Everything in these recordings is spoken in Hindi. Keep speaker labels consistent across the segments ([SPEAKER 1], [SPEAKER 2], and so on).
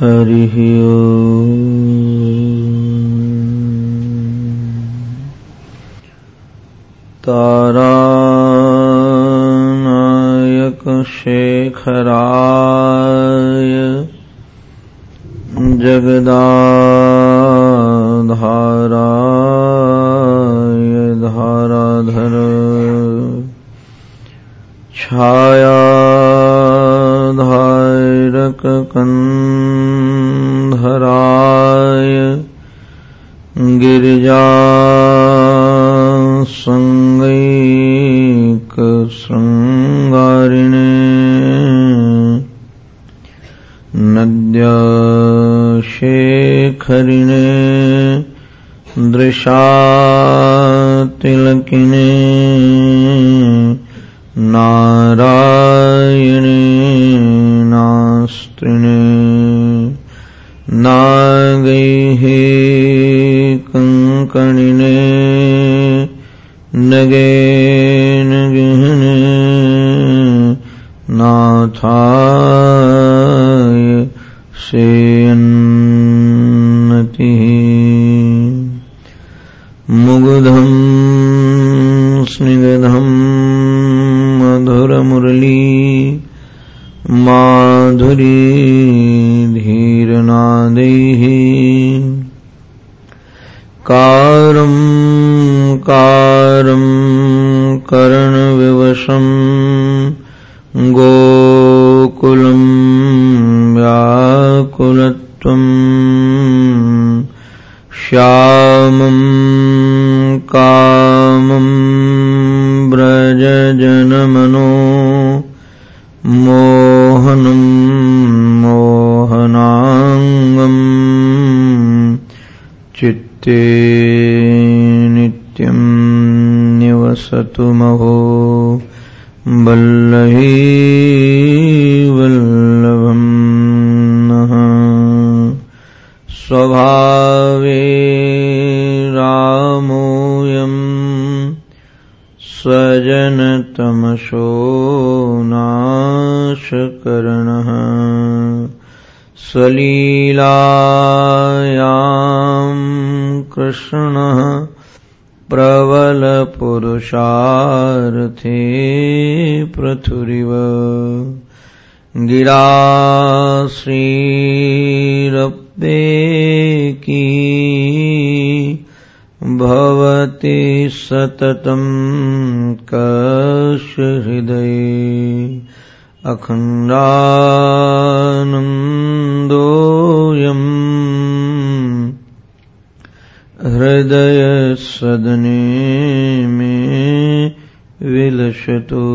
[SPEAKER 1] हरिः तारानायकशेखराय जगदाधाराय नद्यशेखरिणे दृशातिलकिने नारायणे नास्त्रिणे नागैः कङ्कणिने नगे धीरनादैः कारम् कारम् करणविवशम् गोकुलम् व्याकुलत्वम् श्यामम् स्वजनतमशो नाशकरणः स्वलीलायाम् कृष्णः प्रबलपुरुषार्थे पृथुरिव गिरा श्रीरप्पेकी भवति सततम् कषहृदये अखण्डानन्दोऽयम् हृदयसदने मे विलसतु।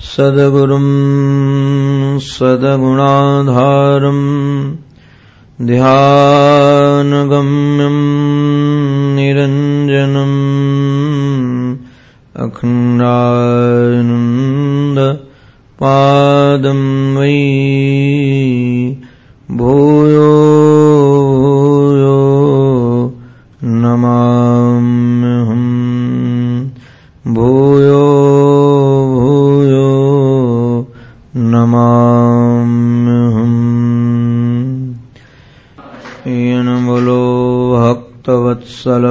[SPEAKER 1] सद्गुरुम् सद्गुणाधारम् ध्यानगम्यम् पादं वै भूयो भूयो नमाम्यहम् भूयो भूयो नमाम्यहम् येन बोलो भक्तवत्सल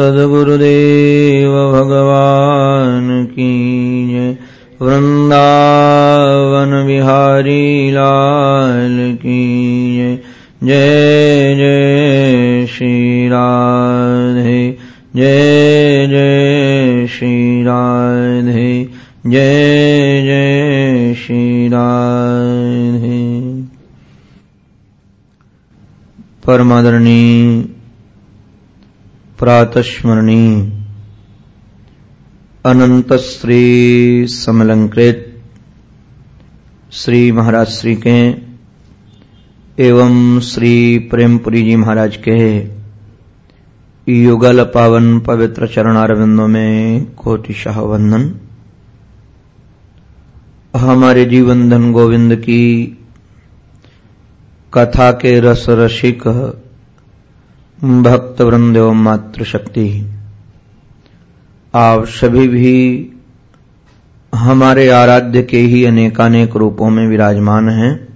[SPEAKER 1] सद्गुरुदेव भगवान की वृंदावन बिहारी लाल की जय। जय जय श्री राधे। जय जय श्री राधे। जय जय श्री राधे। परमादरणी प्रातस्मरणी अनंत श्री समलंकृत श्री महाराज श्री के। एवं श्री प्रेमपुरी जी महाराज के। युगल पावन पवित्र चरणारविंदों में कोटिशाह वंदन। हमारे जीवन धन गोविंद की कथा के रस रसिक भक्त वृंद मातृशक्ति। आप सभी भी हमारे आराध्य के ही अनेकानेक रूपों में विराजमान हैं।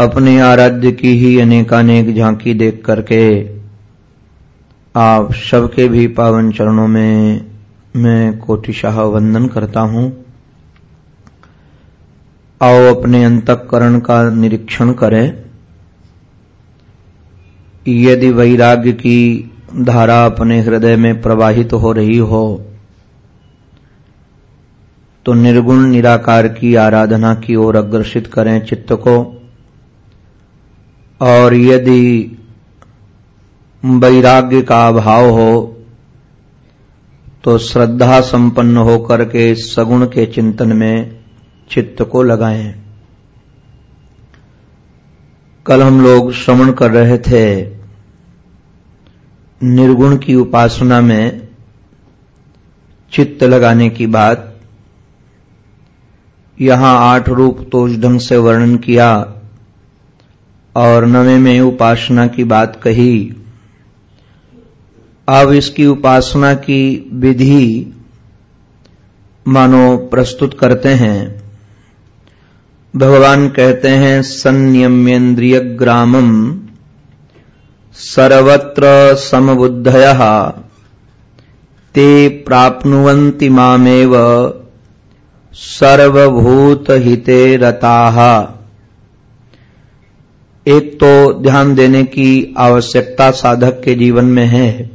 [SPEAKER 1] अपने आराध्य की ही अनेकानेक झांकी देख करके आप सबके भी पावन चरणों में मैं कोटिशाह वंदन करता हूँ। आओ अपने अंतकरण का निरीक्षण करें। यदि वैराग्य की धारा अपने हृदय में प्रवाहित हो रही हो तो निर्गुण निराकार की आराधना की ओर अग्रसित करें चित्त को। और यदि वैराग्य का अभाव हो तो श्रद्धा संपन्न होकर के सगुण के चिंतन में चित्त को लगाएँ। कल हम लोग श्रवण कर रहे थे निर्गुण की उपासना में चित्त लगाने की बात। यहाँ आठ रूप तो उस ढंग से वर्णन किया और नवे में उपासना की बात कही। अब इसकी उपासना की विधि मानो प्रस्तुत करते हैं। भगवान कहते हैं संयम्येन्द्रिय ग्रामम सर्वत्र समबुद्धय। ते प्राप्नुवन्ति मामेव सर्वभूत हिते रताः। एक तो ध्यान देने की आवश्यकता साधक के जीवन में है।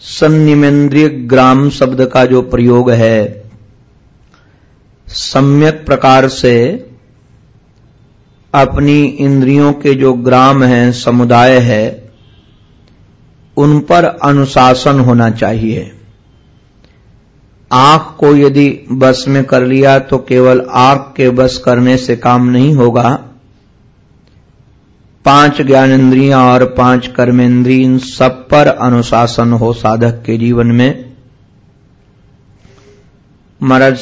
[SPEAKER 1] संयमेंद्रिय ग्राम शब्द का जो प्रयोग है सम्यक प्रकार से अपनी इंद्रियों के जो ग्राम हैं, समुदाय है, उन पर अनुशासन होना चाहिए। आँख को यदि बस में कर लिया तो केवल आँख के बस करने से काम नहीं होगा। पाँच ज्ञान ज्ञानेन्द्रियाँ और पाँच कर्मेंद्रिय, इन सब पर अनुशासन हो साधक के जीवन में। महाराज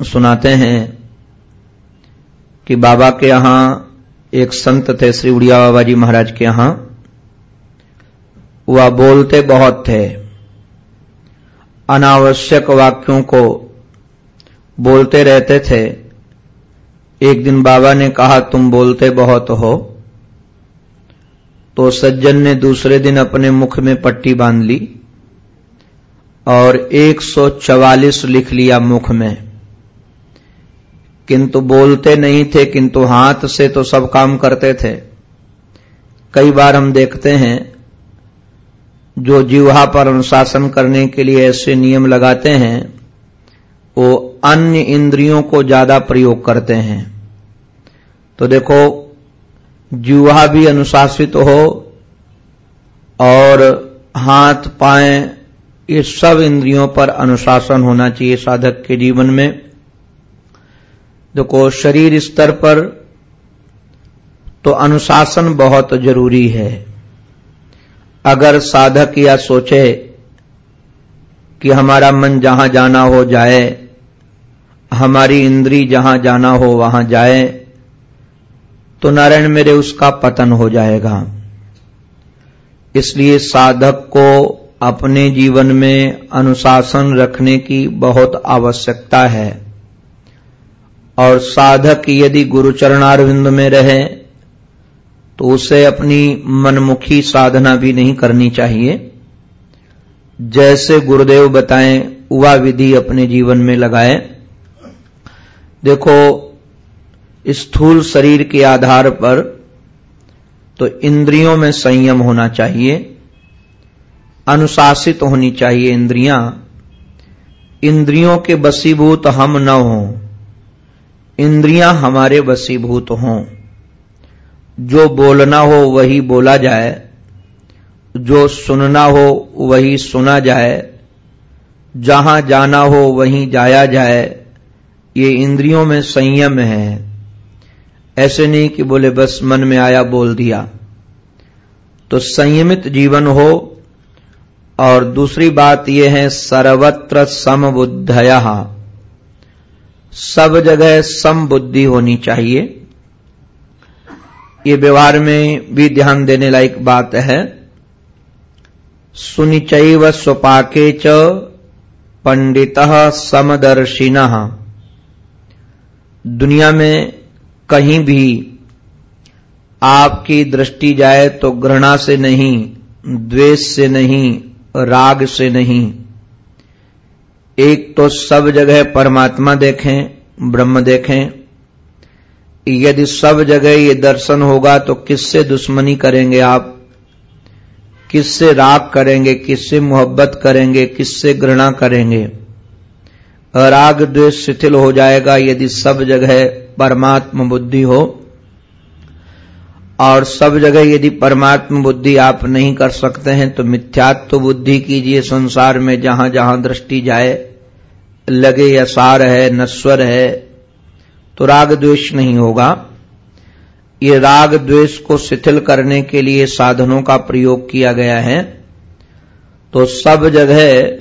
[SPEAKER 1] सुनाते हैं कि बाबा के यहाँ एक संत थे, श्री उड़िया बाबा जी महाराज के यहाँ। वह बोलते बहुत थे, अनावश्यक वाक्यों को बोलते रहते थे। एक दिन बाबा ने कहा, तुम बोलते बहुत हो। तो सज्जन ने दूसरे दिन अपने मुख में पट्टी बाँध ली और 144 लिख लिया मुख में। किंतु बोलते नहीं थे, किंतु हाथ से तो सब काम करते थे। कई बार हम देखते हैं, जो जीवा पर अनुशासन करने के लिए ऐसे नियम लगाते हैं, वो अन्य इंद्रियों को ज़्यादा प्रयोग करते हैं। तो देखो जीवा भी अनुशासित हो और हाथ पाए ये सब इंद्रियों पर अनुशासन होना चाहिए साधक के जीवन में। देखो, शरीर स्तर पर तो अनुशासन बहुत ज़रूरी है। अगर साधक या सोचे कि हमारा मन जहाँ जाना हो जाए, हमारी इंद्री जहाँ जाना हो वहाँ जाए तो नारायण मेरे उसका पतन हो जाएगा। इसलिए साधक को अपने जीवन में अनुशासन रखने की बहुत आवश्यकता है। और साधक यदि गुरुचरणारविंद में रहे तो उसे अपनी मनमुखी साधना भी नहीं करनी चाहिए। जैसे गुरुदेव बताएँ वह विधि अपने जीवन में लगाए। देखो स्थूल शरीर के आधार पर तो इंद्रियों में संयम होना चाहिए, अनुशासित होनी चाहिए इंद्रियाँ। इंद्रियों के बसीभूत हम न हों। इंद्रियाँ हमारे वसीभूत हों। जो बोलना हो वही बोला जाए। जो सुनना हो वही सुना जाए। जहाँ जाना हो वहीं जाया जाए। ये इंद्रियों में संयम है। ऐसे नहीं कि बोले, बस मन में आया, बोल दिया। तो संयमित जीवन हो। और दूसरी बात यह है, सर्वत्र समबुद्धया। सब जगह सम बुद्धि होनी चाहिए। ये व्यवहार में भी ध्यान देने लायक बात है। सुनिचय व स्वपाके च पंडित समदर्शिन। दुनिया में कहीं भी आपकी दृष्टि जाए तो घृणा से नहीं, द्वेष से नहीं, राग से नहीं। एक तो सब जगह परमात्मा देखें, ब्रह्म देखें। यदि सब जगह ये दर्शन होगा तो किससे दुश्मनी करेंगे आप? किससे राग करेंगे, किससे मोहब्बत करेंगे, किससे घृणा करेंगे? राग द्वेष शिथिल हो जाएगा यदि सब जगह परमात्मा बुद्धि हो। और सब जगह यदि परमात्म बुद्धि आप नहीं कर सकते हैं तो मिथ्यात्व बुद्धि कीजिए संसार में, जहाँ जहाँ दृष्टि जाए। लगे या सार है नस्वर है तो राग द्वेष नहीं होगा। ये राग द्वेष को शिथिल करने के लिए साधनों का प्रयोग किया गया है। तो सब जगह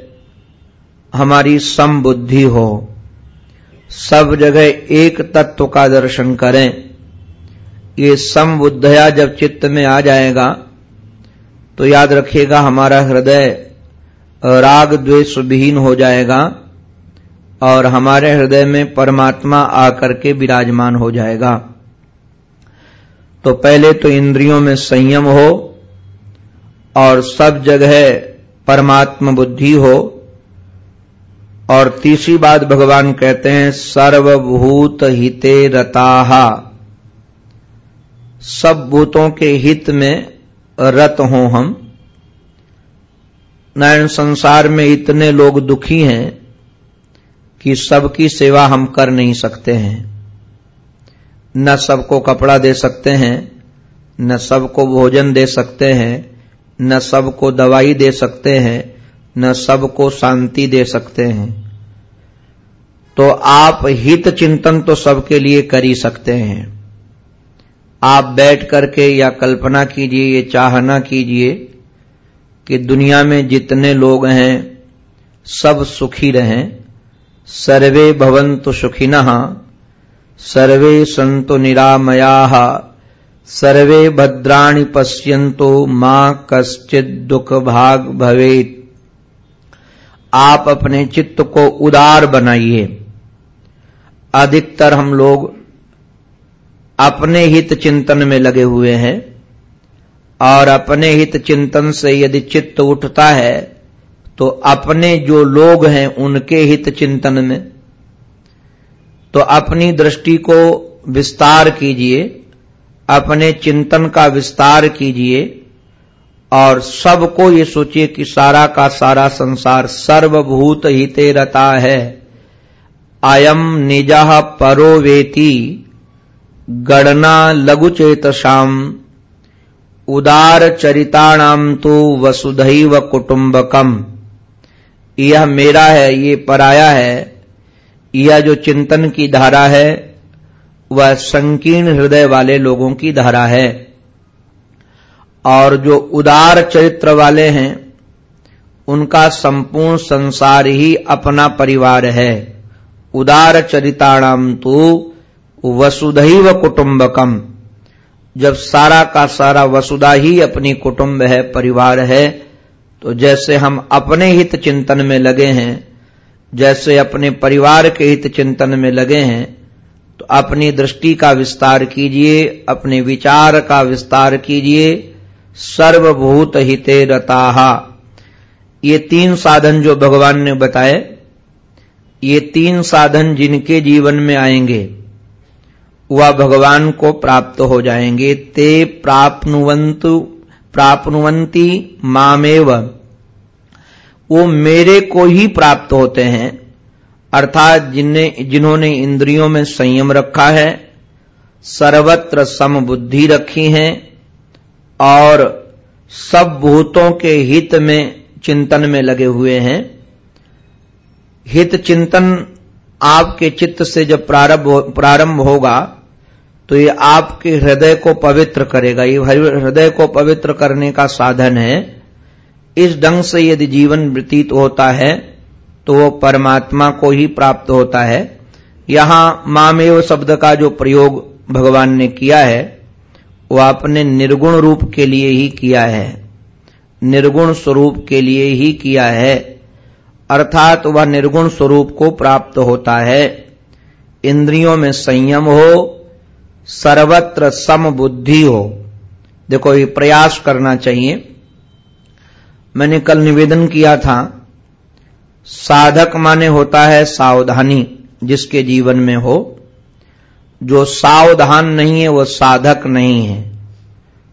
[SPEAKER 1] हमारी समबुद्धि हो। सब जगह एक तत्व का दर्शन करें। ये समबुद्धया जब चित्त में आ जाएगा तो याद रखिएगा हमारा हृदय राग द्वेष विहीन हो जाएगा और हमारे हृदय में परमात्मा आकर के विराजमान हो जाएगा। तो पहले तो इंद्रियों में संयम हो और सब जगह परमात्म बुद्धि हो और तीसरी बात भगवान कहते हैं सर्वभूत हिते रताहा सब भूतों के हित में रत हो हम। नारायण संसार में इतने लोग दुखी हैं कि सबकी सेवा हम कर नहीं सकते हैं। न सबको कपड़ा दे सकते हैं, न सबको भोजन दे सकते हैं, न सबको दवाई दे सकते हैं, न सबको शांति दे सकते हैं। तो आप हित चिंतन तो सबके लिए कर ही सकते हैं। आप बैठ करके या कल्पना कीजिए, ये चाहना कीजिए कि दुनिया में जितने लोग हैं, सब सुखी रहें। सर्वे भवन्तु सुखिनः, सर्वे सन्तु निरामयाः, सर्वे भद्राणि पश्यन्तु माँ कश्चित दुख भाग भवेत। आप अपने चित्त को उदार बनाइए। अधिकतर हम लोग अपने हित चिंतन में लगे हुए हैं और अपने हित चिंतन से यदि चित्त उठता है तो अपने जो लोग हैं उनके हित चिंतन में। तो अपनी दृष्टि को विस्तार कीजिए, अपने चिंतन का विस्तार कीजिए और सबको ये सोचिए कि सारा का सारा संसार सर्वभूत हिते रता है अयम निजह परोवेति गणना लघुचेत शाम उदार चरिताणाम तो वसुधैव कुटुंबकम यह मेरा है, ये पराया है। यह जो चिंतन की धारा है, वह संकीर्ण हृदय वाले लोगों की धारा है। और जो उदार चरित्र वाले हैं, उनका संपूर्ण संसार ही अपना परिवार है। उदार चरिताणाम तो वसुधैव कुटुंबकम। जब सारा का सारा वसुधा ही अपनी कुटुंब है, परिवार है तो जैसे हम अपने हित चिंतन में लगे हैं, जैसे अपने परिवार के हित चिंतन में लगे हैं तो अपनी दृष्टि का विस्तार कीजिए, अपने विचार का विस्तार कीजिए, सर्वभूत हिते रताहा। ये तीन साधन जो भगवान ने बताए, ये तीन साधन जिनके जीवन में आएँगे वह भगवान को प्राप्त हो जाएँगे। ते प्राप्नुवंतु प्राप्नुवंती मामेव। वो मेरे को ही प्राप्त होते हैं, अर्थात जिन्ने, जिन्होंने इंद्रियों में संयम रखा है, सर्वत्र समबुद्धि रखी है, और सब भूतों के हित में, चिंतन में लगे हुए हैं। हित चिंतन आपके चित्त से जब प्रारंभ प्रारंभ होगा तो ये आपके हृदय को पवित्र करेगा। ये हृदय को पवित्र करने का साधन है। इस ढंग से यदि जीवन व्यतीत होता है तो वो परमात्मा को ही प्राप्त होता है। यहाँ मामेव शब्द का जो प्रयोग भगवान ने किया है, वो आपने निर्गुण रूप के लिए ही किया है। निर्गुण स्वरूप के लिए ही किया है। अर्थात वह निर्गुण स्वरूप को प्राप्त होता है। इंद्रियों में संयम हो सर्वत्र सम बुद्धि हो। देखो, ये प्रयास करना चाहिए। मैंने कल निवेदन किया था, साधक माने होता है सावधानी, जिसके जीवन में हो। जो सावधान नहीं है, वो साधक नहीं है।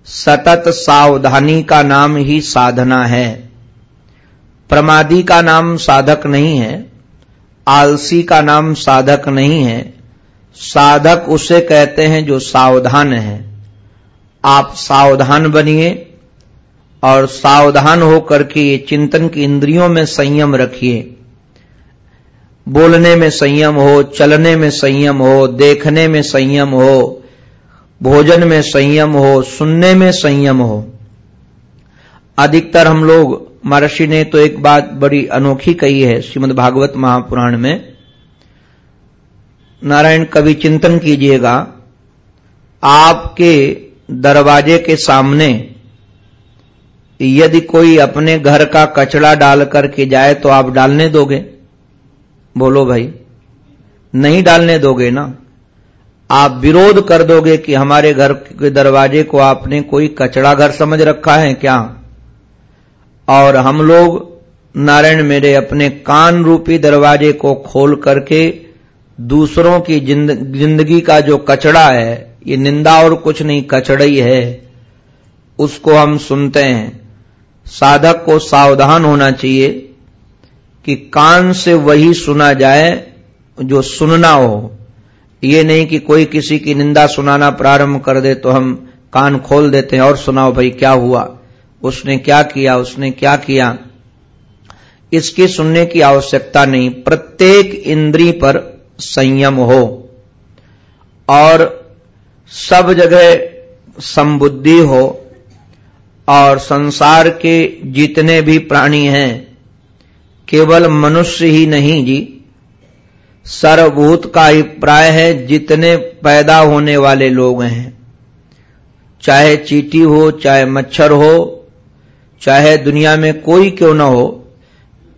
[SPEAKER 1] सतत सावधानी का नाम ही साधना है। प्रमादी का नाम साधक नहीं है, आलसी का नाम साधक नहीं है साधक उसे कहते हैं जो सावधान है। आप सावधान बनिए और सावधान होकर के ये चिंतन की इंद्रियों में संयम रखिए। बोलने में संयम हो, चलने में संयम हो, देखने में संयम हो, भोजन में संयम हो, सुनने में संयम हो। अधिकतर हम लोग महर्षि ने तो एक बात बड़ी अनोखी कही है श्रीमद् भागवत महापुराण में। नारायण कवि चिंतन कीजिएगा। आपके दरवाजे के सामने यदि कोई अपने घर का कचड़ा डाल करके जाए तो आप डालने दोगे? बोलो भाई, नहीं डालने दोगे ना? आप विरोध कर दोगे कि हमारे घर के दरवाजे को आपने कोई कचड़ा घर समझ रखा है क्या? और हम लोग नारायण मेरे अपने कान रूपी दरवाजे को खोल करके दूसरों की ज़िंदगी का जो कचड़ा है, ये निंदा और कुछ नहीं, कचड़ा ही है। उसको हम सुनते हैं। साधक को सावधान होना चाहिए कि कान से वही सुना जाए जो सुनना हो। ये नहीं कि कोई किसी की निंदा सुनाना प्रारंभ कर दे तो हम कान खोल देते हैं और सुनाओ भाई क्या हुआ? उसने क्या किया? उसने क्या किया? इसकी सुनने की आवश्यकता नहीं। प्रत्येक इंद्री पर संयम हो और सब जगह संबुद्धि हो और संसार के जितने भी प्राणी हैं, केवल मनुष्य ही नहीं जी। सर्वभूत का अभिप्राय है, जितने पैदा होने वाले लोग हैं, चाहे चीटी हो, चाहे मच्छर हो, चाहे दुनिया में कोई क्यों न हो,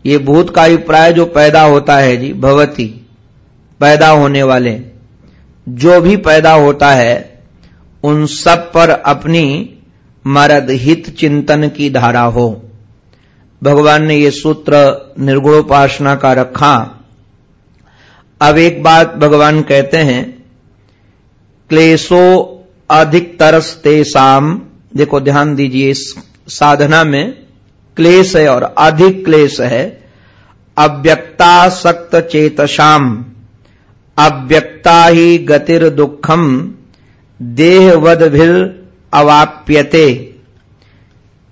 [SPEAKER 1] ये भूत का अभिप्राय जो पैदा होता है जी भवती पैदा होने वाले। जो भी पैदा होता है, उन सब पर अपनी मरद हित चिंतन की धारा हो। भगवान ने ये सूत्र निर्गुणोपासना का रखा। अब एक बात भगवान कहते हैं, क्लेशो अधिकतर साम देखो, ध्यान दीजिए, इस साधना में क्लेश है और अधिक क्लेश है। अव्यक्ता सक्त चेतशाम अव्यक्ता ही गतिर दुखम देहवद भी अवाप्यते।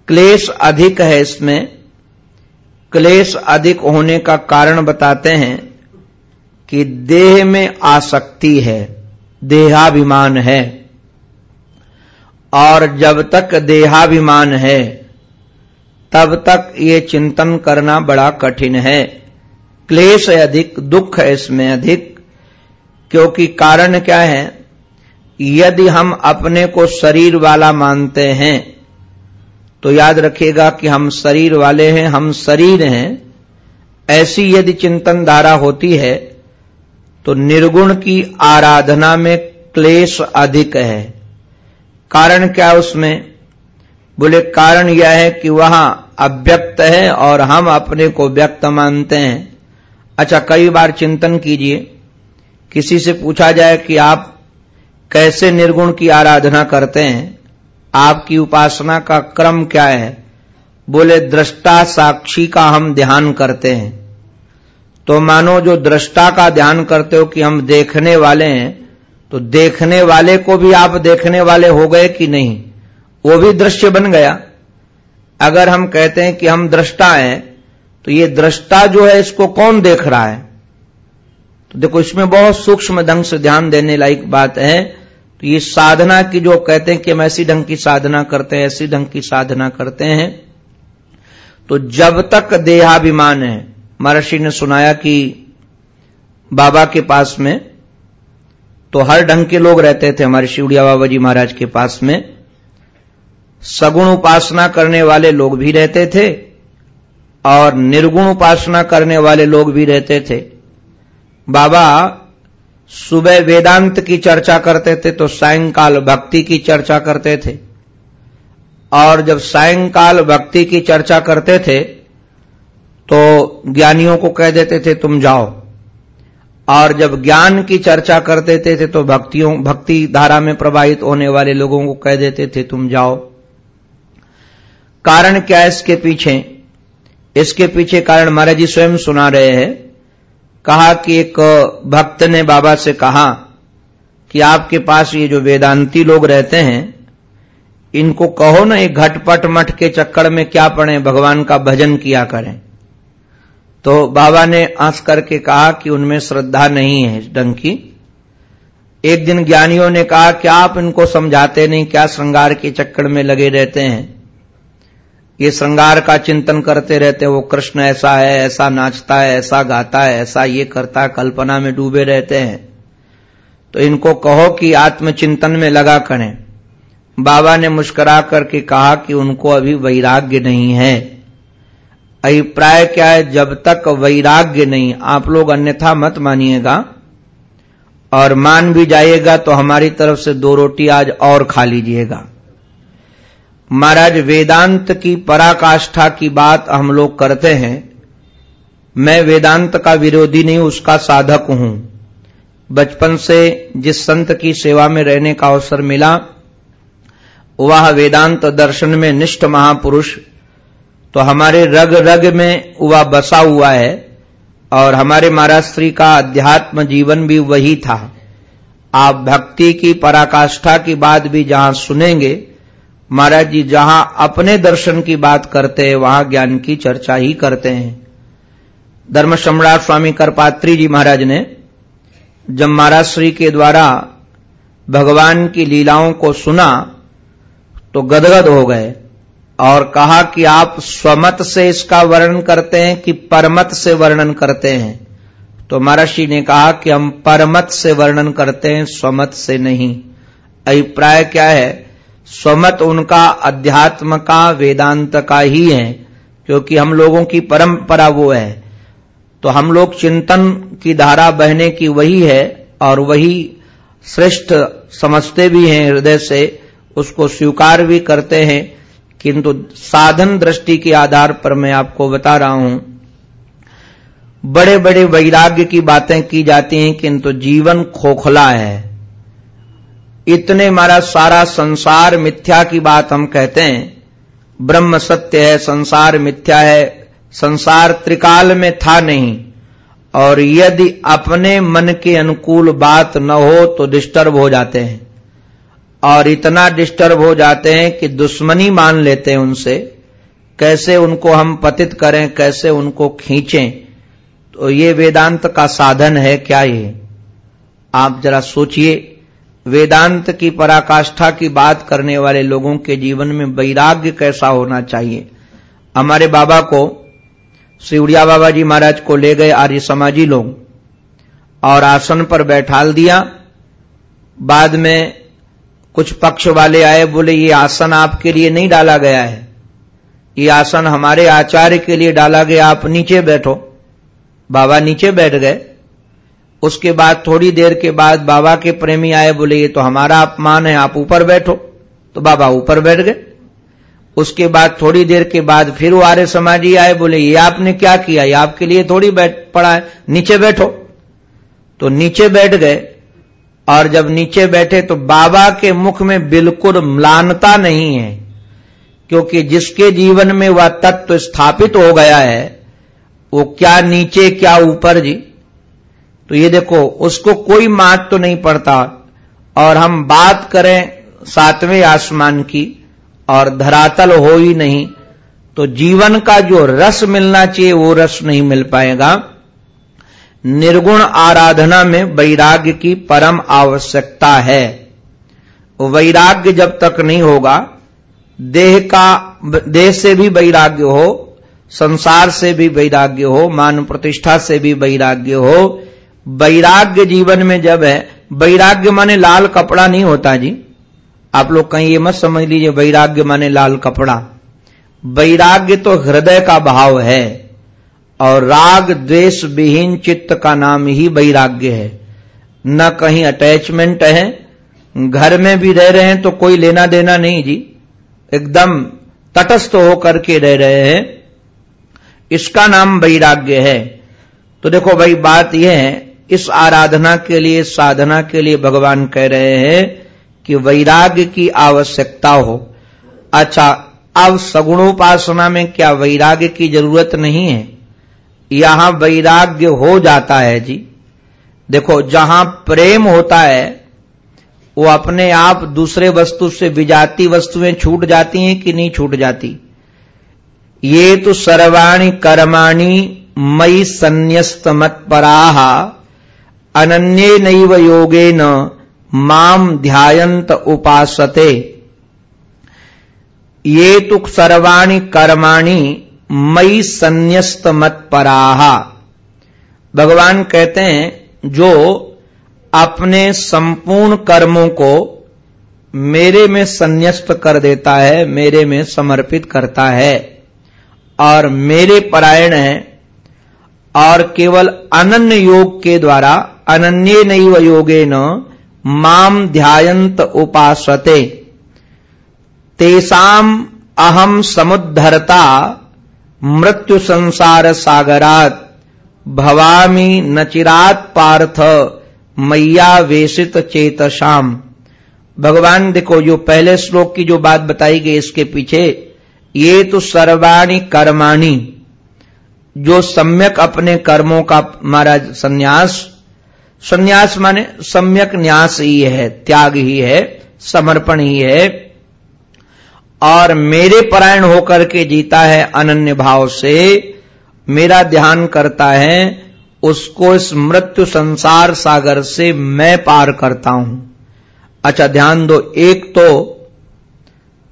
[SPEAKER 1] क्लेश अधिक है इसमें। क्लेश अधिक होने का कारण बताते हैं कि देह में आसक्ति है, देहाभिमान है। और जब तक देहाभिमान है, तब तक ये चिंतन करना बड़ा कठिन है। क्लेश अधिक, दुख है इसमें अधिक। क्योंकि कारण क्या है? यदि हम अपने को शरीर वाला मानते हैं तो याद रखिएगा कि हम शरीर वाले हैं, हम शरीर हैं। ऐसी यदि चिंतन धारा होती है तो निर्गुण की आराधना में क्लेश अधिक है। कारण क्या उसमें? बोले, कारण यह है कि वहाँ अव्यक्त है और हम अपने को व्यक्त मानते हैं। अच्छा कई बार चिंतन कीजिए। किसी से पूछा जाए कि आप कैसे निर्गुण की आराधना करते हैं, आपकी उपासना का क्रम क्या है, बोले, दृष्टा साक्षी का हम ध्यान करते हैं। तो मानो जो दृष्टा का ध्यान करते हो कि हम देखने वाले हैं तो देखने वाले को भी आप देखने वाले हो गए कि नहीं? वो भी दृश्य बन गया। अगर हम कहते हैं कि हम दृष्टा हैं तो ये दृष्टा जो है, इसको कौन देख रहा है? तो देखो, इसमें बहुत सूक्ष्म ढंग से ध्यान देने लायक बात है। तो ये साधना की जो कहते हैं कि हम ऐसी ढंग की साधना करते हैं, ऐसी ढंग की साधना करते हैं। तो जब तक देहाभिमान है, महर्षि ने सुनाया कि बाबा के पास में तो हर ढंग के लोग रहते थे हमारे शिवड़िया बाबा जी महाराज के पास में। सगुण उपासना करने वाले लोग भी रहते थे और निर्गुण उपासना करने वाले लोग भी रहते थे। बाबा, सुबह वेदांत की चर्चा करते थे तो सायंकाल भक्ति की चर्चा करते थे। और जब सायंकाल भक्ति की चर्चा करते थे तो ज्ञानियों को कह देते थे, तुम जाओ। और जब ज्ञान की चर्चा कर देते थे तो भक्तियों, भक्ति धारा में प्रवाहित होने वाले लोगों को कह देते थे, तुम जाओ। कारण क्या है इसके पीछे? इसके पीछे कारण महाराज जी स्वयं सुना रहे हैं। कहा कि एक भक्त ने बाबा से कहा कि आपके पास ये जो वेदांती लोग रहते हैं, इनको कहो ना ये घटपट मठ के चक्कर में क्या पड़े, भगवान का भजन किया करें। तो बाबा ने आंस करके कहा कि उनमें श्रद्धा नहीं है ढंग की। एक दिन ज्ञानियों ने कहा कि आप इनको समझाते नहीं, क्या श्रृंगार के चक्कर में लगे रहते हैं? ये श्रृंगार का चिंतन करते रहते वो कृष्ण ऐसा है, ऐसा नाचता है, ऐसा गाता है, ऐसा ये करता, कल्पना में डूबे रहते हैं। तो इनको कहो कि आत्मचिंतन में लगा करें। बाबा ने मुस्करा करके कहा कि उनको अभी वैराग्य नहीं है। अभिप्राय क्या है? जब तक वैराग्य नहीं। आप लोग अन्यथा मत मानिएगा। और मान भी जाइएगा तो हमारी तरफ़ से दो रोटी आज और खा लीजिएगा। महाराज, वेदांत की पराकाष्ठा की बात हम लोग करते हैं। मैं वेदांत का विरोधी नहीं, उसका साधक हूँ। बचपन से जिस संत की सेवा में रहने का अवसर मिला, वह वेदांत दर्शन में निष्ठ महापुरुष तो हमारे रग रग में वह बसा हुआ है, और हमारे महाराज श्री का अध्यात्म जीवन भी वही था। आप भक्ति की पराकाष्ठा की बात भी जहाँ सुनेंगे महाराज जी, जहाँ अपने दर्शन की बात करते हैं, वहाँ ज्ञान की चर्चा ही करते हैं। धर्म सम्राट स्वामी करपात्री जी महाराज ने, जब महाराज श्री के द्वारा भगवान की लीलाओं को सुना तो गदगद हो गए और कहा कि आप स्वमत से इसका वर्णन करते हैं कि परमत से वर्णन करते हैं। तो महर्षि ने कहा कि हम परमत से वर्णन करते हैं, स्वमत से नहीं। अभिप्राय क्या है? स्वमत उनका अध्यात्म का वेदांत का ही है, क्योंकि हम लोगों की परंपरा वो है। तो हम लोग चिंतन की धारा बहने की वही है, और वही श्रेष्ठ समझते भी हैं हृदय से, उसको स्वीकार भी करते हैं। किंतु साधन दृष्टि के आधार पर मैं आपको बता रहा हूँ बड़े बड़े वैराग्य की बातें की जाती हैं, किंतु जीवन खोखला है। इतने हमारा सारा संसार मिथ्या की बात हम कहते हैं। ब्रह्म सत्य है, संसार मिथ्या है, संसार त्रिकाल में था नहीं। और यदि अपने मन के अनुकूल बात न हो तो डिस्टर्ब हो जाते हैं। और इतना डिस्टर्ब हो जाते हैं कि दुश्मनी मान लेते हैं उनसे। कैसे उनको हम पतित करें, कैसे उनको खींचें। तो ये वेदांत का साधन है क्या ये? आप जरा सोचिए। वेदांत की पराकाष्ठा की बात करने वाले लोगों के जीवन में वैराग्य कैसा होना चाहिए? हमारे बाबा को सिवड़िया बाबा जी महाराज को ले गए आर्य समाजी लोग और आसन पर बैठाल दिया। बाद में कुछ पक्ष वाले आए, बोले, ये आसन आपके लिए नहीं डाला गया है। ये आसन हमारे आचार्य के लिए डाला गया। आप नीचे बैठो। बाबा नीचे बैठ गए। उसके बाद थोड़ी देर के बाद बाबा के प्रेमी आए, बोले, ये तो हमारा अपमान है, आप ऊपर बैठो। तो बाबा ऊपर बैठ गए। उसके बाद थोड़ी देर के बाद फिर वो आर्य समाजी आए, बोले, ये आपने क्या किया? ये आपके लिए थोड़ी बैठ पड़ा है, नीचे बैठो। तो नीचे बैठ गए, और जब नीचे बैठे तो बाबा के मुख में बिल्कुल म्लानता नहीं है, क्योंकि जिसके जीवन में वह तत्व स्थापित हो गया है, वो क्या नीचे, क्या ऊपर जी? तो ये देखो, उसको कोई मात तो नहीं पड़ता। और हम बात करें सातवें आसमान की, और धरातल हो ही नहीं तो जीवन का जो रस मिलना चाहिए, वो रस नहीं मिल पाएगा। निर्गुण आराधना में वैराग्य की परम आवश्यकता है। वैराग्य जब तक नहीं होगा, देह का, देह से भी वैराग्य हो, संसार से भी वैराग्य हो मान प्रतिष्ठा से भी वैराग्य हो वैराग्य जीवन में जब है, वैराग्य माने लाल कपड़ा नहीं होता जी। आप लोग कहीं ये मत समझ लीजिए, वैराग्य माने लाल कपड़ा। वैराग्य तो हृदय का भाव है और राग, द्वेष, विहीन चित्त का नाम ही वैराग्य है। न कहीं अटैचमेंट है, घर में भी रह रहे हैं तो कोई लेना देना नहीं जी। एकदम तटस्थ होकर के रह रहे हैं। इसका नाम वैराग्य है। तो देखो भाई, बात यह है इस आराधना के लिए, साधना के लिए भगवान कह रहे हैं कि वैराग्य की आवश्यकता हो। अच्छा अब सगुणोपासना में क्या वैराग्य की ज़रूरत नहीं है? यहाँ वैराग्य हो जाता है जी। देखो, जहाँ प्रेम होता है, वो अपने आप दूसरे वस्तु से विजाती वस्तुएँ छूट जाती हैं कि नहीं छूट जाती? ये तो सर्वाणी कर्माणी मई संन्यस्त मत पराह अनन्ये नैव योगे न माम ध्यायंत उपासते। ये तो सर्वाणी कर्माणी मई संन्यस्त मत पराहा भगवान कहते हैं, जो अपने संपूर्ण कर्मों को मेरे में संन्यस्त कर देता है, मेरे में समर्पित करता है, और मेरे परायण है, और केवल अनन्य योग के द्वारा अनन्य नैव न माम ध्यायंत उपासते तेसाम अहम समुद्धरता मृत्यु संसार सागरात भवामी नचिरात पार्थ मैया वेशित चेतशाम भगवान, देखो, जो पहले श्लोक की जो बात बताई गई, इसके पीछे ये तो सर्वाणी कर्माणी, जो सम्यक अपने कर्मों का, महाराज, संन्यास संन्यास माने सम्यक न्यास ही है, त्याग ही है, समर्पण ही है, और मेरे परायण होकर के जीता है अनन्य भाव से, मेरा ध्यान करता है, उसको इस मृत्यु संसार सागर से मैं पार करता हूँ। अच्छा ध्यान दो, एक तो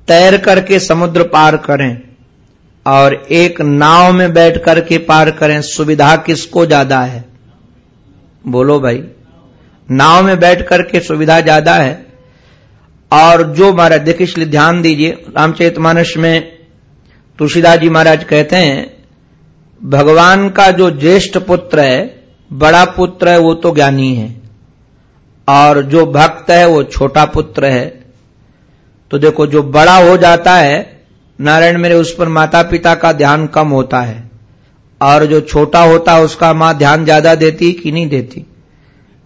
[SPEAKER 1] तैर करके समुद्र पार करें, और एक नाव में बैठ करके पार करें, सुविधा किसको ज़्यादा है? बोलो भाई, नाव में बैठ करके सुविधा ज़्यादा है, और जो महाराज, देखिए, इसलिए ध्यान दीजिए रामचरित मानस में तुलसीदास जी महाराज कहते हैं, भगवान का जो ज्येष्ठ पुत्र है, बड़ा पुत्र है, वो तो ज्ञानी है, और जो भक्त है, वो छोटा पुत्र है। तो देखो, जो बड़ा हो जाता है, नारायण मेरे उस पर माता पिता का ध्यान कम होता है। और जो छोटा होता है उसका माँ ध्यान ज़्यादा देती कि नहीं देती?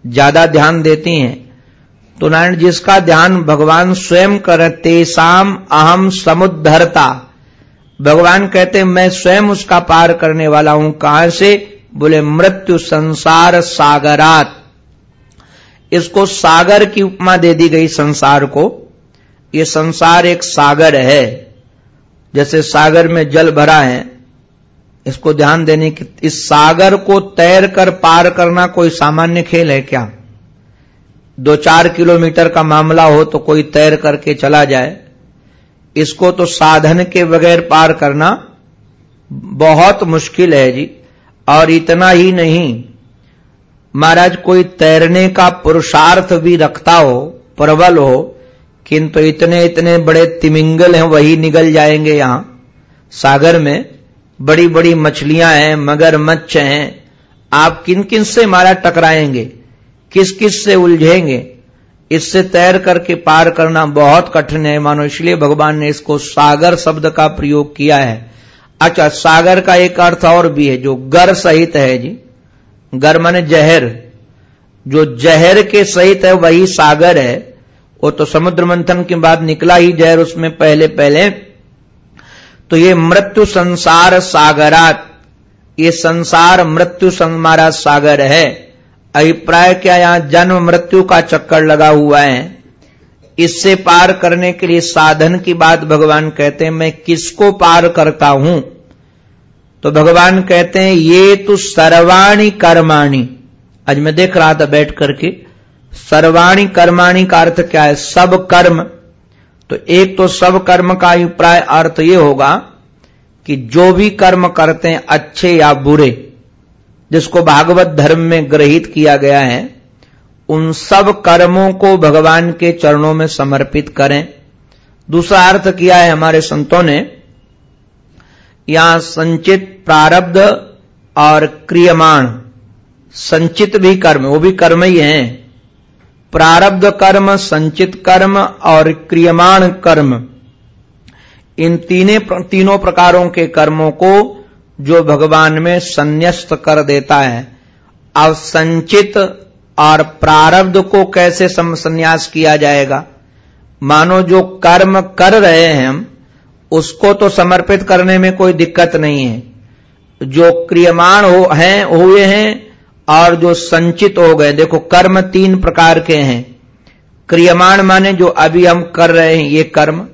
[SPEAKER 1] ज़्यादा ध्यान देती हैं। तो नारायण, जिसका ध्यान भगवान स्वयं करते शाम अहम समुद्धरता। भगवान कहते, मैं स्वयं उसका पार करने वाला हूँ। कहाँ से? बोले, मृत्यु संसार सागरात। इसको सागर की उपमा दे दी गई संसार को। ये संसार एक सागर है। जैसे सागर में जल भरा है इसको ध्यान देने की, इस सागर को तैर कर पार करना कोई सामान्य खेल है क्या? दो चार किलोमीटर का मामला हो तो कोई तैर करके चला जाए। इसको तो साधन के बगैर पार करना बहुत मुश्किल है जी। और इतना ही नहीं, महाराज कोई तैरने का पुरुषार्थ भी रखता हो, प्रबल हो, किंतु इतने इतने बड़े तिमिंगल हैं, वही निगल जाएँगे यहाँ। सागर में बड़ी बड़ी मछलियाँ हैं, मगर मच्छ हैं। आप किन किन से मारा टकराएँगे? किस किस से उलझेंगे? इससे तैर करके पार करना बहुत कठिन है, मानो इसलिए भगवान ने इसको सागर शब्द का प्रयोग किया है। अच्छा सागर का एक अर्थ और भी है, जो गर सहित है जी। गर माने जहर। जो जहर के सहित है, वही सागर है। वो तो समुद्र मंथन के बाद निकला ही जहर, उसमें पहले पहले तो ये मृत्यु संसार सागरात, ये संसार मृत्यु हमारा सागर है। अभिप्राय क्या यहाँ? जन्म मृत्यु का चक्कर लगा हुआ है। इससे पार करने के लिए साधन की बात भगवान कहते हैं, मैं किसको पार करता हूँ? तो भगवान कहते हैं, ये तो सर्वाणी कर्माणी। आज मैं देख रहा था बैठ करके, सर्वाणी कर्माणी का अर्थ क्या है? सब कर्म। तो एक तो सब कर्म का अभिप्राय अर्थ ये होगा कि जो भी कर्म करते हैं, अच्छे या बुरे, जिसको भागवत धर्म में ग्रहित किया गया है, उन सब कर्मों को भगवान के चरणों में समर्पित करें। दूसरा अर्थ किया है हमारे संतों ने यहाँ संचित प्रारब्ध और क्रियमाण, संचित भी कर्म, वो भी कर्म ही है। प्रारब्ध कर्म, संचित कर्म और क्रियमाण कर्म। इन तीने तीनों प्रकारों के कर्मों को जो भगवान में संन्यास्त कर देता है, अब संचित और प्रारब्ध को कैसे संन्यास किया जाएगा? मानो जो कर्म कर रहे हैं हम, उसको तो समर्पित करने में कोई दिक्कत नहीं है। जो क्रियमाण हो, हैं, हुए हैं और जो संचित हो गए, देखो कर्म तीन प्रकार के हैं। क्रियमाण माने जो अभी हम कर रहे हैं, ये कर्म,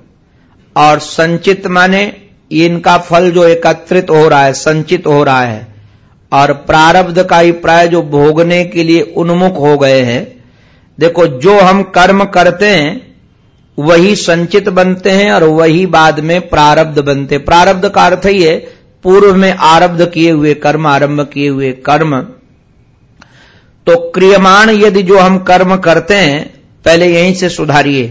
[SPEAKER 1] और संचित माने इनका फल जो एकत्रित हो रहा है, संचित हो रहा है। और प्रारब्ध का ही प्राय जो भोगने के लिए उन्मुख हो गए हैं। देखो, जो हम कर्म करते हैं, वही संचित बनते हैं और वही बाद में प्रारब्ध बनते प्रारब्ध का अर्थ ही है, पूर्व में आरब्ध किए हुए कर्म, आरंभ किए हुए कर्म। तो क्रियमाण यदि जो हम कर्म करते हैं, पहले यहीं से सुधारिए।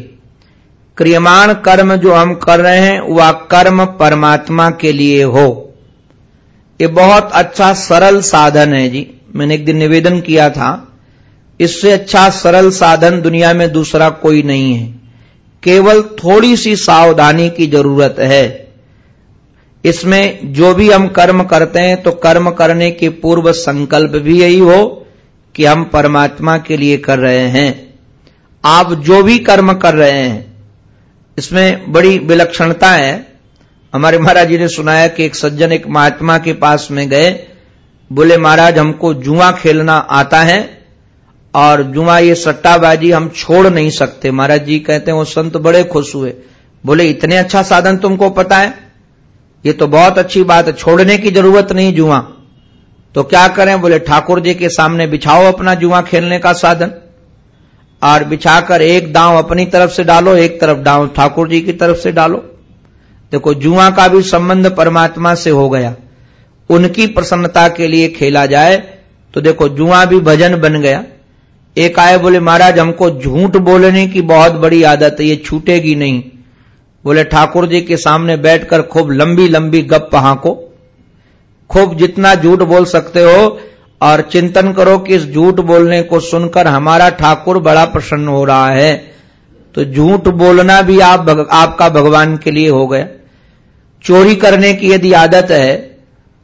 [SPEAKER 1] क्रियमाण कर्म जो हम कर रहे हैं, वह कर्म परमात्मा के लिए हो। ये बहुत अच्छा सरल साधन है जी। मैंने एक दिन निवेदन किया था, इससे अच्छा सरल साधन दुनिया में दूसरा कोई नहीं है। केवल थोड़ी सी सावधानी की ज़रूरत है। इसमें जो भी हम कर्म करते हैं तो कर्म करने के पूर्व संकल्प भी यही हो कि हम परमात्मा के लिए कर रहे हैं। आप जो भी कर्म कर रहे हैं, इसमें बड़ी विलक्षणता है। हमारे महाराज जी ने सुनाया कि एक सज्जन एक महात्मा के पास में गए, बोले, महाराज, हमको जुआ खेलना आता है और जुआ ये सट्टाबाजी हम छोड़ नहीं सकते। महाराज जी कहते हैं, वो संत बड़े खुश हुए। बोले, इतने अच्छा साधन तुमको पता है? ये तो बहुत अच्छी बात है, छोड़ने की ज़रूरत नहीं जुआ। तो क्या करें? बोले, ठाकुर जी के सामने बिछाओ अपना जुआ खेलने का साधन और बिछाकर एक दांव अपनी तरफ़ से डालो, एक तरफ़ दांव ठाकुर जी की तरफ़ से डालो। देखो, जुआ का भी संबंध परमात्मा से हो गया। उनकी प्रसन्नता के लिए खेला जाए तो देखो, जुआ भी भजन बन गया। एक आए, बोले, महाराज, हमको झूठ बोलने की बहुत बड़ी आदत है, ये छूटेगी नहीं। बोले, ठाकुर जी के सामने बैठकर खूब लंबी लंबी गप को खूब जितना झूठ बोल सकते हो और चिंतन करो कि इस झूठ बोलने को सुनकर हमारा ठाकुर बड़ा प्रसन्न हो रहा है। तो झूठ बोलना भी आप भग, आपका भगवान के लिए हो गया। चोरी करने की यदि आदत है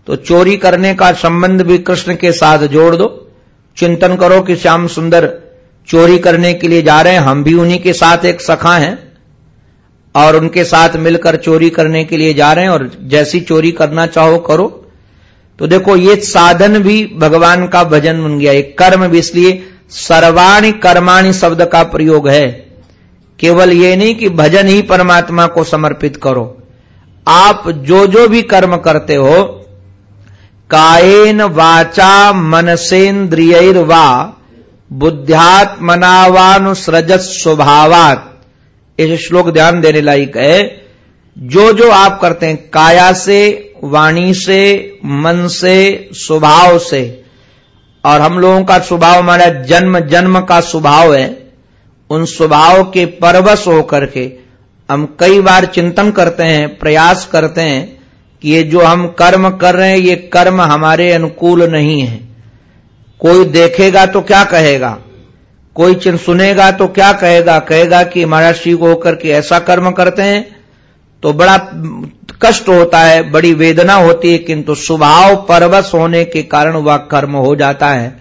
[SPEAKER 1] तो चोरी करने का संबंध भी कृष्ण के साथ जोड़ दो। चिंतन करो कि श्याम सुंदर चोरी करने के लिए जा रहे हैं। हम भी उन्हीं के साथ एक सखा हैं और उनके साथ मिलकर चोरी करने के लिए जा रहे हैं। और जैसी चोरी करना चाहो करो। तो देखो, ये साधन भी भगवान का भजन बन गया। एक कर्म भी, इसलिए सर्वाणी कर्माणी शब्द का प्रयोग है। केवल ये नहीं कि भजन ही परमात्मा को समर्पित करो। आप जो जो भी कर्म करते हो, कायेन वाचा मनसेन्द्रिय वा बुद्ध्यात्मनावानुसृजत स्वभावात इस श्लोक ध्यान देने लायक है। जो जो आप करते हैं, काया से वाणी से, मन से, स्वभाव से। और हम लोगों का स्वभाव हमारा जन्म जन्म का स्वभाव है। उन स्वभाव के परवश होकर के हम कई बार चिंतन करते हैं, प्रयास करते हैं कि ये जो हम कर्म कर रहे हैं, ये कर्म हमारे अनुकूल नहीं है। कोई देखेगा तो क्या कहेगा? कोई चिन्ह सुनेगा तो क्या कहेगा? कहेगा कि महाराज को होकर के ऐसा कर्म करते हैं तो बड़ा कष्ट होता है, बड़ी वेदना होती है, किंतु स्वभाव परवश होने के कारण वह कर्म हो जाता है।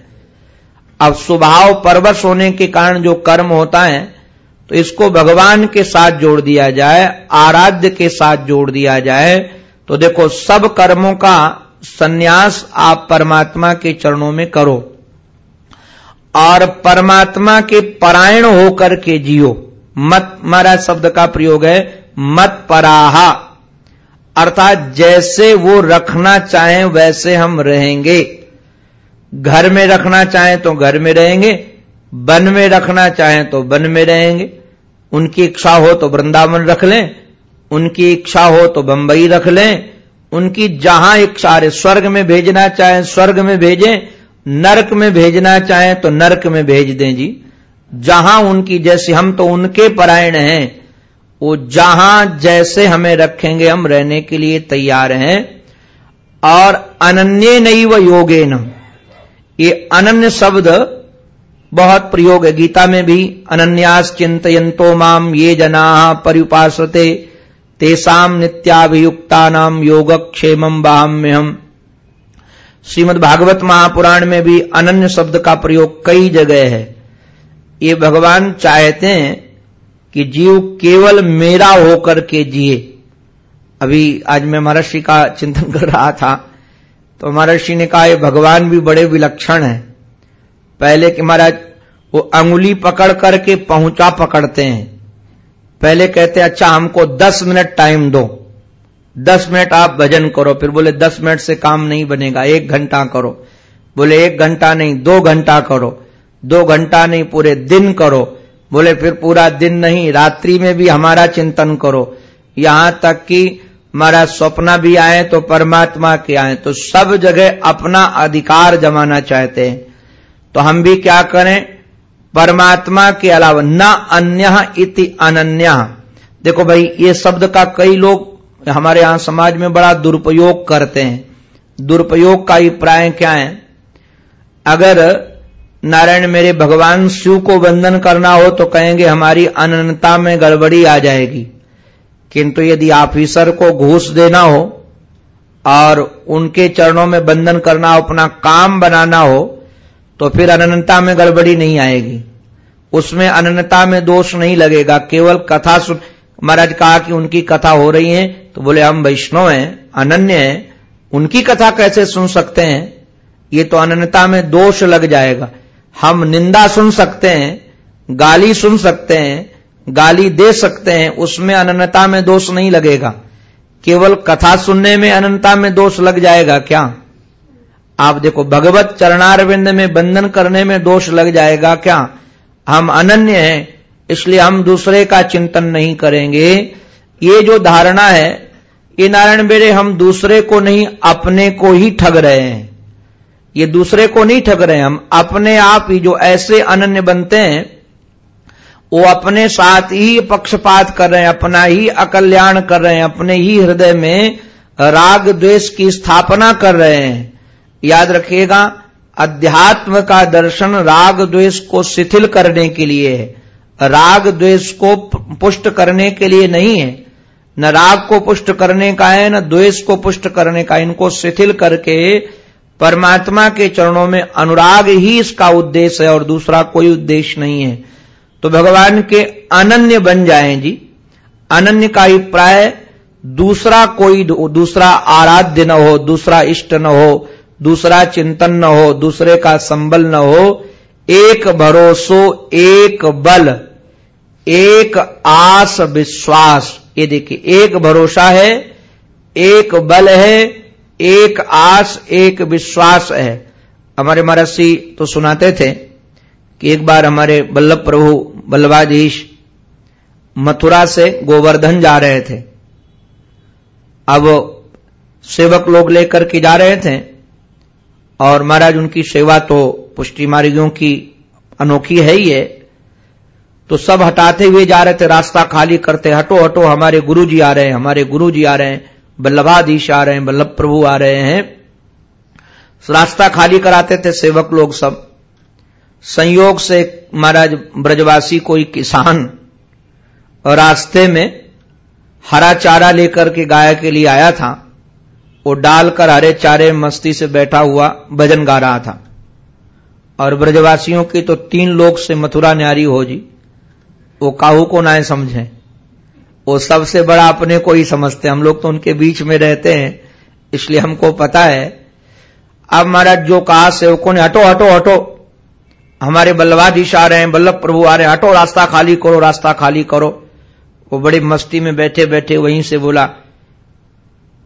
[SPEAKER 1] अब स्वभाव परवश होने के कारण जो कर्म होता है तो इसको भगवान के साथ जोड़ दिया जाए, आराध्य के साथ जोड़ दिया जाए तो देखो सब कर्मों का सन्यास आप परमात्मा के चरणों में करो। और परमात्मा के परायण होकर के जियो। मत, महाराज शब्द का प्रयोग है मत पराहा अर्थात जैसे वो रखना चाहें वैसे हम रहेंगे। घर में रखना चाहें तो घर में रहेंगे, वन में रखना चाहें तो वन में रहेंगे। उनकी इच्छा हो तो वृंदावन रख लें, उनकी इच्छा हो तो बंबई रख लें, उनकी जहाँ इच्छा है स्वर्ग में भेजना चाहें स्वर्ग में भेजें, नरक में भेजना चाहें तो नरक में भेज दें जी। जहाँ उनकी, जैसे हम तो उनके परायण हैं वो जहाँ जैसे हमें रखेंगे, हम रहने के लिए तैयार हैं। और अनन्य नहीं व योगे न ये अनन्य शब्द बहुत प्रयोग है। गीता में भी अनन्यास चिंतयंतो माम ये जना परिपासते तेसाम नित्याभियुक्ता नाम योगक्षेमम बाह्य हम श्रीमद भागवत महापुराण में भी अनन्य शब्द का प्रयोग कई जगह है। ये भगवान चाहते हैं कि जीव केवल मेरा होकर के जिए। अभी आज मैं महर्षि का चिंतन कर रहा था तो महर्षि ने कहा, ये भगवान भी बड़े विलक्षण हैं। पहले कि महाराज, वो अंगुली पकड़ करके पहुँचा पकड़ते हैं। पहले कहते हैं अच्छा हमको दस मिनट टाइम दो। दस मिनट आप भजन करो। फिर बोले, दस मिनट से काम नहीं बनेगा, एक घंटा करो। बोले, एक घंटा नहीं, दो घंटा करो। दो घंटा नहीं, पूरे दिन करो। बोले, फिर पूरा दिन नहीं, रात्रि में भी हमारा चिंतन करो। यहाँ तक कि हमारा स्वप्न भी आए तो परमात्मा के आए। तो सब जगह अपना अधिकार जमाना चाहते हैं। तो हम भी क्या करें? परमात्मा के अलावा न अन्य इति अनन्या। देखो भाई, ये शब्द का कई लोग हमारे यहाँ समाज में बड़ा दुरुपयोग करते हैं। दुरुपयोग का अभिप्राय क्या है? अगर नारायण, मेरे भगवान, शिव को वंदन करना हो तो कहेंगे, हमारी अनंतता में गड़बड़ी आ जाएगी। किंतु यदि ऑफिसर को घूस देना हो और उनके चरणों में बंधन करना हो, अपना काम बनाना हो तो फिर अनंतता में गड़बड़ी नहीं आएगी। उसमें अनंतता में दोष नहीं लगेगा, केवल कथा सुन। महाराज कहा कि उनकी कथा हो रही है तो बोले, हम वैष्णव हैं, अनन्य हैं, उनकी कथा कैसे सुन सकते हैं? ये तो अनन्यता में दोष लग जाएगा। हम निंदा सुन सकते हैं, गाली सुन सकते हैं, गाली दे सकते हैं, उसमें अनन्यता में दोष नहीं लगेगा। केवल कथा सुनने में अनंता में दोष लग जाएगा क्या? आप देखो, भगवत चरणारविंद में बंधन करने में दोष लग जाएगा क्या? हम अनन्य हैं, इसलिए हम दूसरे का चिंतन नहीं करेंगे। ये जो धारणा है, ये नारायण बेरे हम दूसरे को नहीं, अपने को ही ठग रहे हैं। ये दूसरे को नहीं ठग रहे हम। अपने आप ही जो ऐसे अनन्य बनते हैं, वो अपने साथ ही पक्षपात कर रहे हैं, अपना ही अकल्याण कर रहे हैं, अपने ही हृदय में राग द्वेष की स्थापना कर रहे हैं। याद रखिएगा, अध्यात्म का दर्शन राग द्वेष को शिथिल करने के लिए है। राग द्वेष को पुष्ट करने के लिए नहीं है। न राग को पुष्ट करने का है, न द्वेष को पुष्ट करने का इनको शिथिल करके परमात्मा के चरणों में अनुराग ही इसका उद्देश्य है और दूसरा कोई उद्देश्य नहीं है। तो भगवान के अनन्य बन जाएँ जी। अनन्य का अभिप्राय, दूसरा कोई दूसरा आराध्य न हो, दूसरा इष्ट न हो, दूसरा चिंतन न हो, दूसरे का संबल न हो, एक भरोसो, एक बल, एक आस विश्वास। ये देखिए, एक भरोसा है, एक बल है एक आस, एक विश्वास है। हमारे महर्षि तो सुनाते थे कि एक बार हमारे बल्लभ प्रभु बल्लभाधीश मथुरा से गोवर्धन जा रहे थे। अब सेवक लोग लेकर के जा रहे थे और महाराज उनकी सेवा तो पुष्टि मार्गियों की अनोखी है ही है। तो सब हटाते हुए जा रहे थे, रास्ता खाली करते, हटो हटो, हमारे गुरु जी आ रहे हैं, हमारे गुरु जी आ रहे हैं। बल्लभाधीश आ रहे हैं, बल्लभ प्रभु आ रहे हैं। रास्ता खाली कराते थे सेवक लोग सब। संयोग से महाराज ब्रजवासी कोई किसान रास्ते में हरा चारा लेकर के गाय के लिए आया था। वो डालकर हरे चारे मस्ती से बैठा हुआ भजन गा रहा था। और ब्रजवासियों की तो तीन लोग से मथुरा न्यारी हो जी। वो काहू को ना समझे। वो सबसे बड़ा अपने को ही समझते हैं। हम लोग तो उनके बीच में रहते हैं, इसलिए हमको पता है। अब महाराज, जो कहा सेवकों ने, हटो हटो हटो। हमारे बल्लभाधीश आ रहे हैं, बल्लभ प्रभु आ रहे हैं, हटो, रास्ता खाली करो, रास्ता खाली करो। वो बड़ी मस्ती में बैठे बैठे वहीं से बोला,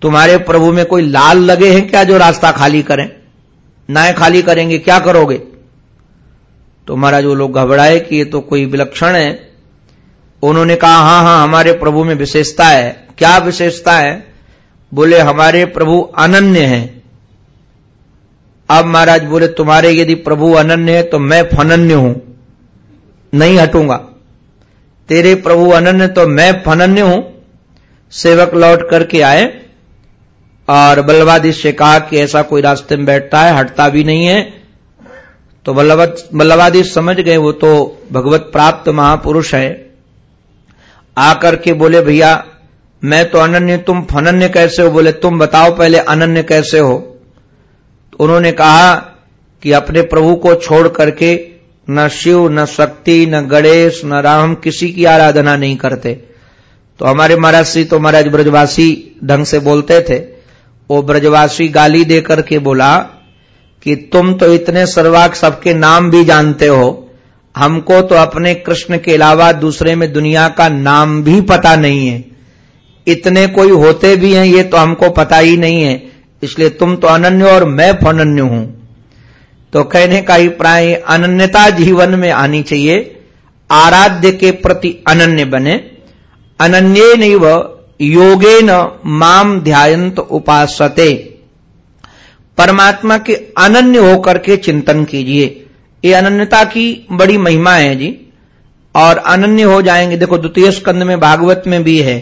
[SPEAKER 1] तुम्हारे प्रभु में कोई लाल लगे हैं क्या जो रास्ता खाली करें? नाए खाली करेंगे, क्या करोगे? तो महाराज वो लोग घबराए कि ये तो कोई विलक्षण है। उन्होंने कहा, हाँ हाँ, हमारे प्रभु में विशेषता है। क्या विशेषता है? बोले, हमारे प्रभु अनन्य हैं। अब महाराज बोले, तुम्हारे यदि प्रभु अनन्य है तो मैं फनन्य हूँ। नहीं हटूँगा। तेरे प्रभु अनन्य तो मैं फनन्य हूँ। सेवक लौट करके आए और बल्लभादि से कहा कि ऐसा कोई रास्ते में बैठता है, हटता भी नहीं है। तो बल्लभादि समझ गए, वो तो भगवत प्राप्त महापुरुष है। आकर के बोले, भैया, मैं तो अनन्य, तुम फनन्य कैसे हो? बोले, तुम बताओ पहले अनन्य कैसे हो? तो उन्होंने कहा कि अपने प्रभु को छोड़ करके न शिव, न शक्ति, न गणेश, न राम किसी की आराधना नहीं करते। तो हमारे महाराज श्री तो महाराज ब्रजवासी ढंग से बोलते थे। वो ब्रजवासी गाली देकर के बोला कि तुम तो इतने सर्वाक सबके नाम भी जानते हो। हमको तो अपने कृष्ण के अलावा दूसरे में दुनिया का नाम भी पता नहीं है। इतने कोई होते भी हैं, ये तो हमको पता ही नहीं है। इसलिए तुम तो अनन्य और मैं फनन्य हूँ। तो कहने का ही प्राय अनन्यता जीवन में आनी चाहिए। आराध्य के प्रति अनन्य बने। अनन्य नहीं योगे न माम ध्यायंत उपासते। परमात्मा के अनन्य होकर के चिंतन कीजिए। ये अनन्यता की बड़ी महिमा है जी। और अनन्य हो जाएँगे। देखो, द्वितीय स्कंद में भागवत में भी है,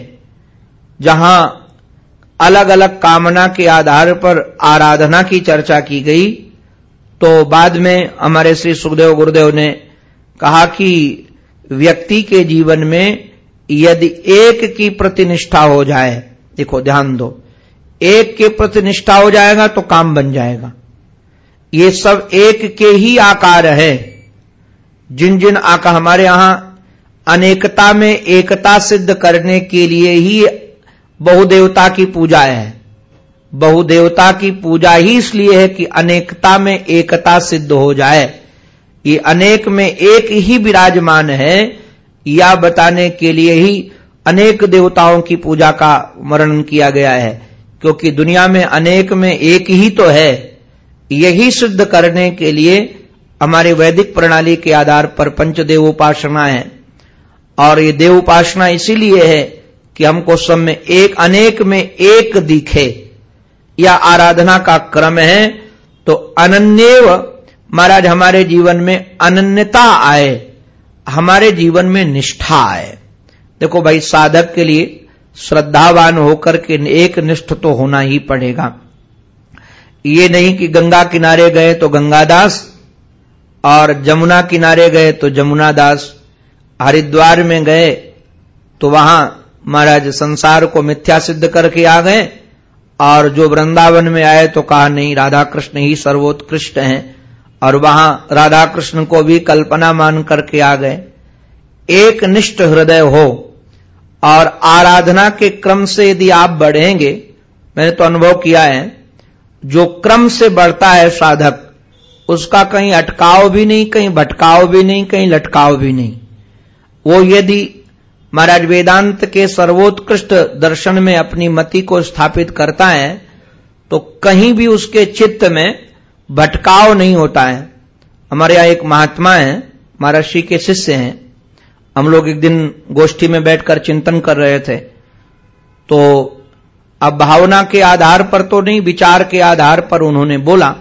[SPEAKER 1] जहाँ अलग अलग कामना के आधार पर आराधना की चर्चा की गई। तो बाद में हमारे श्री सुखदेव गुरुदेव ने कहा कि व्यक्ति के जीवन में यदि एक की प्रतिनिष्ठा हो जाए, देखो ध्यान दो, एक के प्रति निष्ठा हो जाएगा तो काम बन जाएगा। ये सब एक के ही आकार है। जिन जिन आकार हमारे यहाँ अनेकता में एकता सिद्ध करने के लिए ही बहुदेवता की पूजा है। बहुदेवता की पूजा ही इसलिए है कि अनेकता में एकता सिद्ध हो जाए। ये अनेक में एक ही विराजमान है, या बताने के लिए ही अनेक देवताओं की पूजा का वर्णन किया गया है, क्योंकि दुनिया में अनेक में एक ही तो है। यही सिद्ध करने के लिए हमारे वैदिक प्रणाली के आधार पर पंचदेव उपासना है। और ये देव उपासना इसीलिए है कि हमको सब में एक, अनेक में एक दिखे। या आराधना का क्रम है तो अनन्यव, महाराज हमारे जीवन में अनन्यता आए, हमारे जीवन में निष्ठा आए। देखो भाई, साधक के लिए श्रद्धावान होकर के एक निष्ठ तो होना ही पड़ेगा। ये नहीं कि गंगा किनारे गए तो गंगादास और जमुना किनारे गए तो जमुना दास हरिद्वार में गए तो वहाँ महाराज संसार को मिथ्या सिद्ध करके आ गए और जो वृंदावन में आए तो कहा, नहीं राधा कृष्ण ही सर्वोत्कृष्ट हैं। और वहाँ राधा कृष्ण को भी कल्पना मान करके आ गए। एक निष्ठ हृदय हो और आराधना के क्रम से यदि आप बढ़ेंगे, मैंने तो अनुभव किया है जो क्रम से बढ़ता है साधक, उसका कहीं अटकाव भी नहीं, कहीं भटकाव भी नहीं, कहीं लटकाव भी नहीं। वो यदि महाराज वेदांत के सर्वोत्कृष्ट दर्शन में अपनी मति को स्थापित करता है तो कहीं भी उसके चित्त में भटकाव नहीं होता है। हमारे यहाँ एक महात्मा है महर्षि के शिष्य हैं। हम लोग एक दिन गोष्ठी में बैठकर चिंतन कर रहे थे। तो अब भावना के आधार पर तो नहीं, विचार के आधार पर उन्होंने बोला,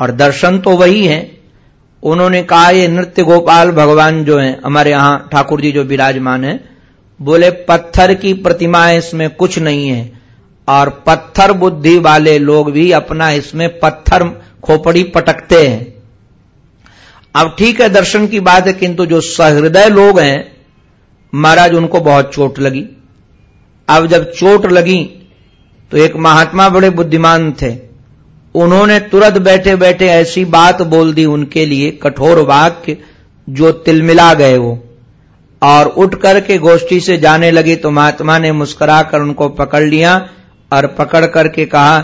[SPEAKER 1] और दर्शन तो वही है। उन्होंने कहा, ये नृत्य गोपाल भगवान जो है, हमारे यहाँ ठाकुर जी जो विराजमान है, बोले, पत्थर की प्रतिमाएँ इसमें कुछ नहीं है, और पत्थर बुद्धि वाले लोग भी अपना इसमें पत्थर, खोपड़ी पटकते हैं। अब ठीक है, दर्शन की बात है, किंतु जो सहृदय लोग हैं, महाराज, उनको बहुत चोट लगी। अब जब चोट लगी तो एक महात्मा बड़े बुद्धिमान थे। उन्होंने तुरंत बैठे बैठे ऐसी बात बोल दी उनके लिए, कठोर वाक्य, जो तिलमिला गए वो। और उठ करके गोष्ठी से जाने लगी तो महात्मा ने मुस्कुराकर उनको पकड़ लिया और पकड़ करके कहा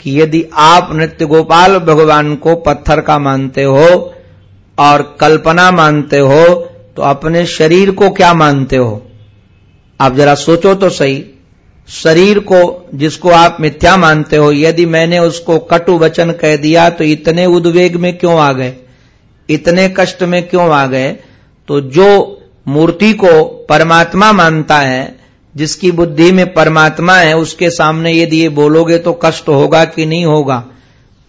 [SPEAKER 1] कि यदि आप नृत्य गोपाल भगवान को पत्थर का मानते हो और कल्पना मानते हो तो अपने शरीर को क्या मानते हो? आप जरा सोचो तो सही। शरीर को, जिसको आप मिथ्या मानते हो, यदि मैंने उसको कटु वचन कह दिया तो इतने उद्वेग में क्यों आ गए? इतने कष्ट में क्यों आ गए? तो जो मूर्ति को परमात्मा मानता है, जिसकी बुद्धि में परमात्मा है, उसके सामने यदि ये बोलोगे तो कष्ट होगा कि नहीं होगा?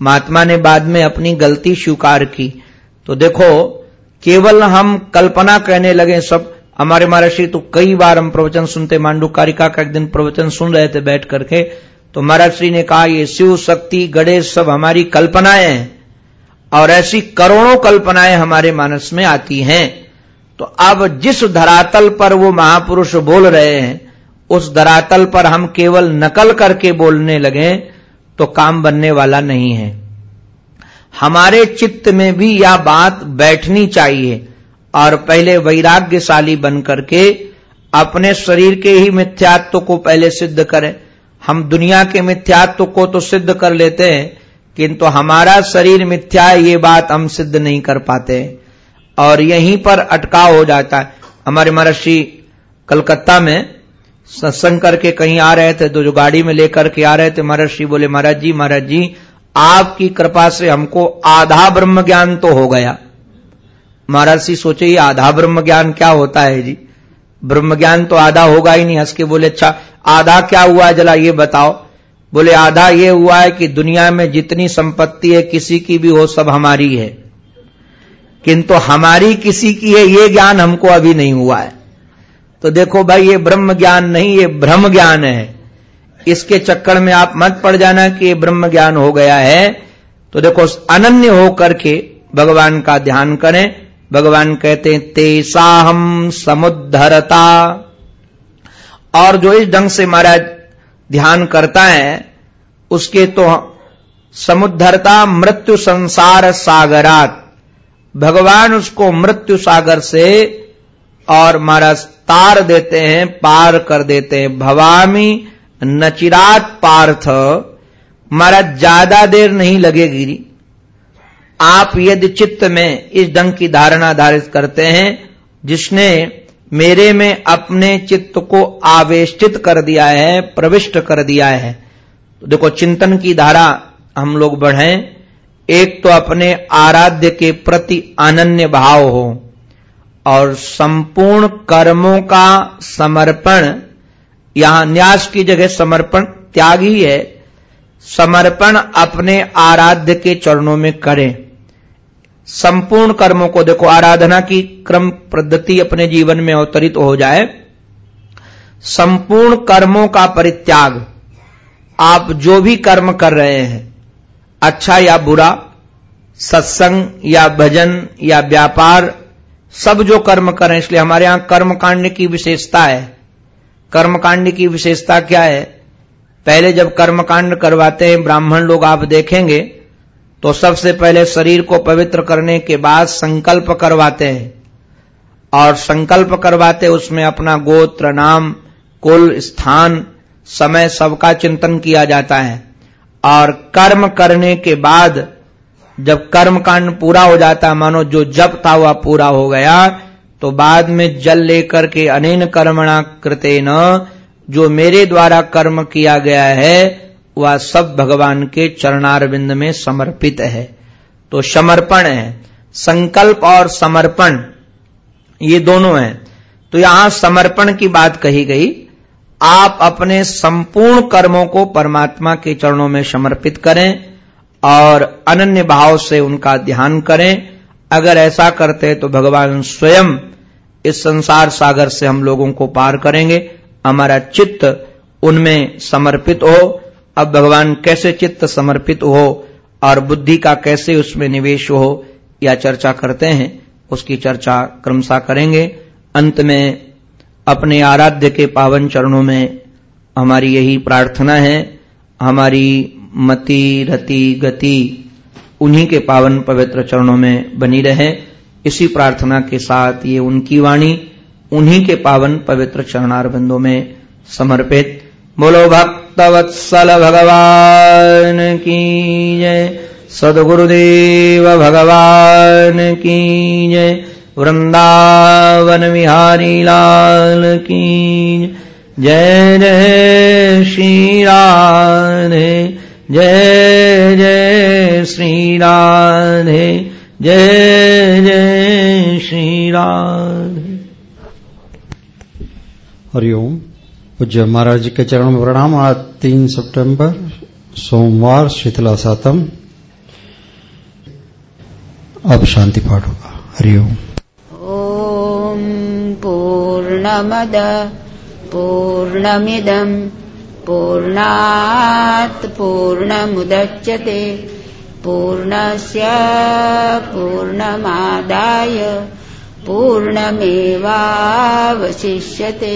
[SPEAKER 1] महात्मा ने बाद में अपनी गलती स्वीकार की। तो देखो, केवल हम कल्पना कहने लगे, सब हमारे महर्षि तो कई बार हम प्रवचन सुनते मांडू कारिका का एक दिन प्रवचन सुन रहे थे बैठ करके। तो महाराज श्री ने कहा, ये शिव शक्ति, गणेश सब हमारी कल्पनाएँ हैं और ऐसी करोड़ों कल्पनाएँ हमारे मानस में आती हैं। तो अब जिस धरातल पर वो महापुरुष बोल रहे हैं, उस धरातल पर हम केवल नकल करके बोलने लगे तो काम बनने वाला नहीं है। हमारे चित्त में भी यह बात बैठनी चाहिए। और पहले वैराग्यशाली बन करके अपने शरीर के ही मिथ्यात्व को पहले सिद्ध करें। हम दुनिया के मिथ्यात्व को तो सिद्ध कर लेते हैं, किंतु हमारा शरीर मिथ्या है, ये बात हम सिद्ध नहीं कर पाते। और यहीं पर अटकाव हो जाता है। हमारे महर्षि कलकत्ता में सत्संग करके कहीं आ रहे थे तो जो गाड़ी में लेकर के आ रहे थे, महर्षि बोले, महाराज जी महाराज जी, आपकी कृपा से हमको आधा ब्रह्म ज्ञान तो हो गया। महर्षि सोचे, ये आधा ब्रह्म ज्ञान क्या होता है जी? ब्रह्म ज्ञान तो आधा होगा ही नहीं। हंस के बोले अच्छा आधा क्या हुआ है? जला ये बताओ। बोले, आधा ये हुआ है कि दुनिया में जितनी संपत्ति है, किसी की भी हो सब हमारी है। किंतु हमारी किसी की है, ये ज्ञान हमको अभी नहीं हुआ है। तो देखो भाई, ये ब्रह्म ज्ञान नहीं, ये ब्रह्म ज्ञान है। इसके चक्कर में आप मत पड़ जाना कि ये ब्रह्म ज्ञान हो गया है। तो देखो, अनन्य होकर के भगवान का ध्यान करें। भगवान कहते हैं तेसा हम समुद्धरता। और जो इस ढंग से महाराज ध्यान करता है, उसके तो समुद्धरता, मृत्यु संसार सागरात। भगवान उसको मृत्यु सागर से और महाराज तार देते हैं, पार कर देते हैं। भवामी नचिरात पार्थ। महाराज ज़्यादा देर नहीं लगेगी। आप यदि चित्त में इस ढंग की धारणा धारित करते हैं, जिसने मेरे में अपने चित्त को आवेष्टित कर दिया है, प्रविष्ट कर दिया है तो देखो चिंतन की धारा हम लोग बढ़ें। एक तो अपने आराध्य के प्रति अनन्य भाव हो, और संपूर्ण कर्मों का समर्पण, यहाँ न्यास की जगह समर्पण त्याग ही है, समर्पण अपने आराध्य के चरणों में करें। संपूर्ण कर्मों को देखो, आराधना की क्रम पद्धति अपने जीवन में अवतरित हो जाए। संपूर्ण कर्मों का परित्याग, आप जो भी कर्म कर रहे हैं अच्छा या बुरा, सत्संग या भजन या व्यापार, सब जो कर्म करें, इसलिए हमारे यहाँ कर्मकांड की विशेषता है। कर्मकांड की विशेषता क्या है? पहले जब कर्मकांड करवाते हैं, ब्राह्मण लोग आप देखेंगे तो सबसे पहले शरीर को पवित्र करने के बाद संकल्प करवाते हैं। और संकल्प करवाते उसमें अपना गोत्र, नाम, कुल, स्थान, समय, सबका चिंतन किया जाता है। और कर्म करने के बाद जब कर्म कांड पूरा हो जाता, मानो जो जब था वह पूरा हो गया तो बाद में जल लेकर के अनेन कर्मणा कृते न जो मेरे द्वारा कर्म किया गया है वह सब भगवान के चरणारविंद में समर्पित है। तो समर्पण है, संकल्प और समर्पण, ये दोनों हैं। तो यहाँ समर्पण की बात कही गई, आप अपने संपूर्ण कर्मों को परमात्मा के चरणों में समर्पित करें और अनन्य भाव से उनका ध्यान करें। अगर ऐसा करते तो भगवान स्वयं इस संसार सागर से हम लोगों को पार करेंगे। हमारा चित्त उनमें समर्पित हो अब भगवान कैसे चित्त समर्पित हो और बुद्धि का कैसे उसमें निवेश हो, या चर्चा करते हैं, उसकी चर्चा क्रमशः करेंगे। अंत में अपने आराध्य के पावन चरणों में हमारी यही प्रार्थना है, हमारी मति, रति, गति उन्हीं के पावन पवित्र चरणों में बनी रहे। इसी प्रार्थना के साथ ये उनकी वाणी उन्हीं के पावन पवित्र चरणारविंदों में समर्पित। बोलो भक्तवत्सल भगवान की जय। सदगुरुदेव भगवान की जय। वृंदावन विहारी लाल की जय जय श्री राधे। जय जय श्री राधे। जय जय श्री राधे।
[SPEAKER 2] हरिओम। पूज्य महाराज जी के चरण में प्रणाम। आज तीन सितंबर, सोमवार, शीतला सातम। अब शांति पाठ होगा। हरिओम
[SPEAKER 3] ॐ पूर्णमद पूर्णमिदम् पूर्णात् पूर्णमुदच्यते। पूर्णस्य पूर्णमादाय पूर्णमेवावशिष्यते।